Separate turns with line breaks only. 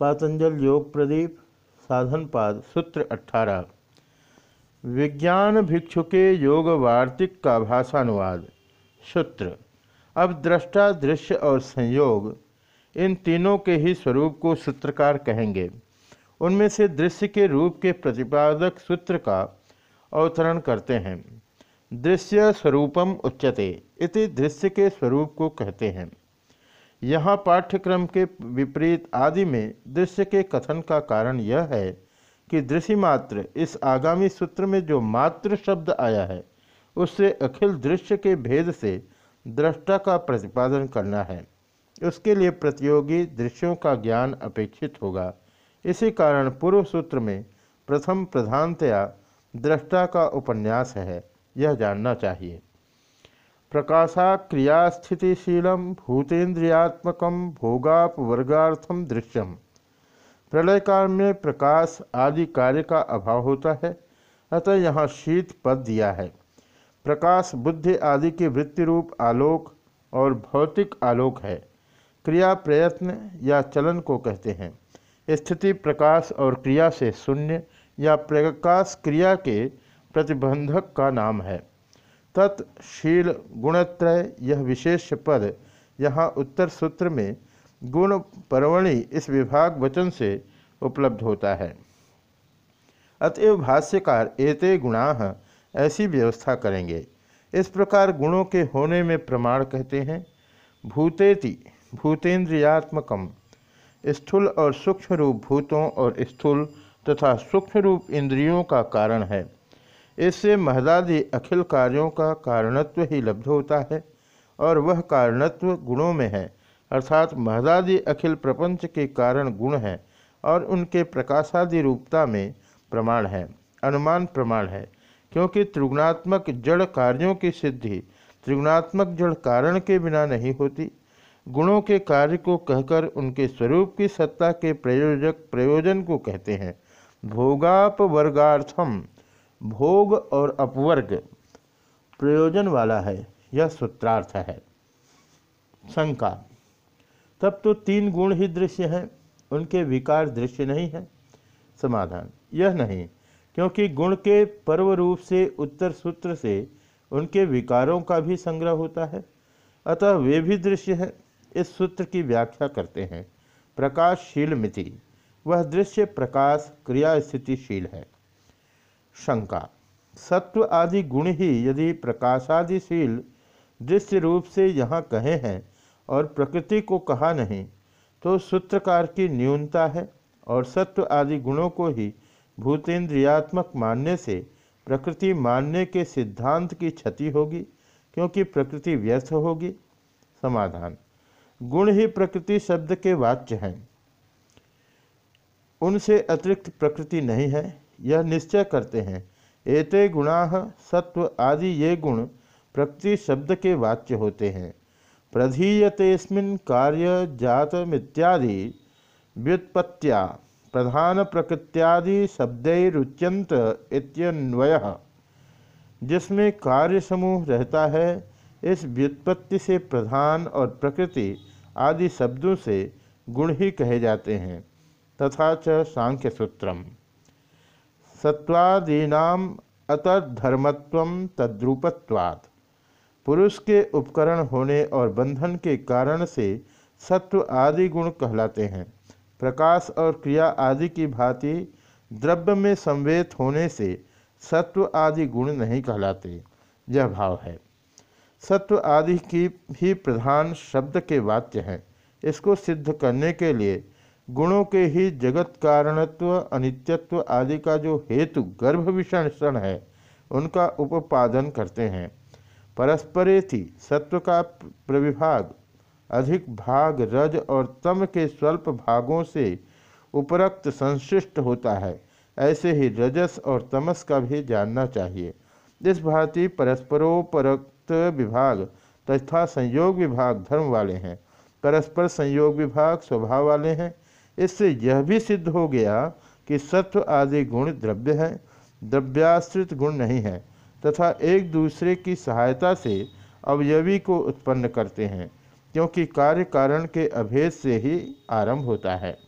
पातंजल योग प्रदीप साधनपाद सूत्र अठारह विज्ञान भिक्षु के योग वार्तिक का भाषानुवाद, सूत्र। अब दृष्टा, दृश्य और संयोग, इन तीनों के ही स्वरूप को सूत्रकार कहेंगे। उनमें से दृश्य के रूप के प्रतिपादक सूत्र का अवतरण करते हैं। दृश्य स्वरूपम उच्यते, इति दृश्य के स्वरूप को कहते हैं। यहाँ पाठ्यक्रम के विपरीत आदि में दृश्य के कथन का कारण यह है कि दृश्य मात्र इस आगामी सूत्र में जो मात्र शब्द आया है, उससे अखिल दृश्य के भेद से दृष्टा का प्रतिपादन करना है। उसके लिए प्रतियोगी दृश्यों का ज्ञान अपेक्षित होगा। इसी कारण पूर्व सूत्र में प्रथम प्रधानतया दृष्टा का उपन्यास है, यह जानना चाहिए। प्रकाशा क्रियास्थितिशील भूतेन्द्रियात्मक भोगापवर्गार्थम दृश्यम। प्रलय काल में प्रकाश आदि कार्य का अभाव होता है, अतः यहाँ शीत पद दिया है। प्रकाश, बुद्धि आदि के वृत्ति रूप आलोक और भौतिक आलोक है। क्रिया प्रयत्न या चलन को कहते हैं। स्थिति प्रकाश और क्रिया से शून्य या प्रकाश क्रिया के प्रतिबंधक का नाम है। तत्शील गुणत्रय यह विशेष पद यहाँ उत्तर सूत्र में गुण परवणि इस विभाग वचन से उपलब्ध होता है। अतएव भाष्यकार एते गुणा ऐसी व्यवस्था करेंगे। इस प्रकार गुणों के होने में प्रमाण कहते हैं, भूतेति भूतेन्द्रियात्मकम। स्थूल और सूक्ष्म रूप भूतों और स्थूल तथा सूक्ष्म रूप इंद्रियों का कारण है। इससे महदादि अखिल कार्यों का कारणत्व ही लब्ध होता है और वह कारणत्व गुणों में है, अर्थात महदादि अखिल प्रपंच के कारण गुण हैं और उनके प्रकाशादि रूपता में प्रमाण है, अनुमान प्रमाण है, क्योंकि त्रिगुणात्मक जड़ कार्यों की सिद्धि त्रिगुणात्मक जड़ कारण के बिना नहीं होती। गुणों के कार्य को कहकर उनके स्वरूप की सत्ता के प्रयोजक प्रयोजन को कहते हैं, भोगापवर्गार्थम। भोग और अपवर्ग प्रयोजन वाला है, यह सूत्रार्थ है। शंका, तब तो तीन गुण ही दृश्य हैं, उनके विकार दृश्य नहीं है। समाधान, यह नहीं, क्योंकि गुण के पर्व रूप से उत्तर सूत्र से उनके विकारों का भी संग्रह होता है। अतः वे भी दृश्य हैं, इस सूत्र की व्याख्या करते हैं। प्रकाशशील मिति, वह दृश्य प्रकाश क्रिया स्थितिशील है। शंका। सत्व आदि गुण ही यदि प्रकाशादिशील दृश्य रूप से यहाँ कहे हैं और प्रकृति को कहा नहीं तो सूत्रकार की न्यूनता है और सत्व आदि गुणों को ही भूतेंद्रियात्मक मानने से प्रकृति मानने के सिद्धांत की क्षति होगी, क्योंकि प्रकृति व्यर्थ होगी। समाधान। गुण ही प्रकृति शब्द के वाच्य हैं। उनसे अतिरिक्त प्रकृति नहीं है। यह निश्चय करते हैं। एते गुणा सत्व आदि ये गुण प्रकृति शब्द के वाच्य होते हैं। प्रधीयतेस्मिन् कार्य जातमित्यादि व्युत्पत्तिया, प्रधान प्रकृत्यादि शब्दैरुच्यंत इत्यन्वय। जिसमें कार्य समूह रहता है, इस व्युत्पत्ति से प्रधान और प्रकृति आदि शब्दों से गुण ही कहे जाते हैं, तथा च सांख्य सूत्रम सत्वादीनाम अतधर्मत्व तद्रूपत्वात्। पुरुष के उपकरण होने और बंधन के कारण से सत्व आदि गुण कहलाते हैं। प्रकाश और क्रिया आदि की भांति द्रव्य में संवेद होने से सत्व आदि गुण नहीं कहलाते। यह भाव है। सत्व आदि की ही प्रधान शब्द के वाक्य हैं। इसको सिद्ध करने के लिए गुणों के ही जगत कारणत्व, अनित्यत्व आदि का जो हेतु गर्भ विषण है, उनका उपादन करते हैं। परस्परे थी, सत्व का प्रविभाग, अधिक भाग रज और तम के स्वल्प भागों से उपरक्त संशिष्ट होता है। ऐसे ही रजस और तमस का भी जानना चाहिए। इस भांति परस्परोपरक्त विभाग तथा संयोग विभाग धर्म वाले हैं। परस्पर संयोग विभाग स्वभाव वाले हैं इससे यह भी सिद्ध हो गया कि सत्व आदि गुण द्रव्य है, द्रव्याश्रित गुण नहीं है, तथा एक दूसरे की सहायता से अवयवी को उत्पन्न करते हैं, क्योंकि कार्य कारण के अभेद से ही आरंभ होता है।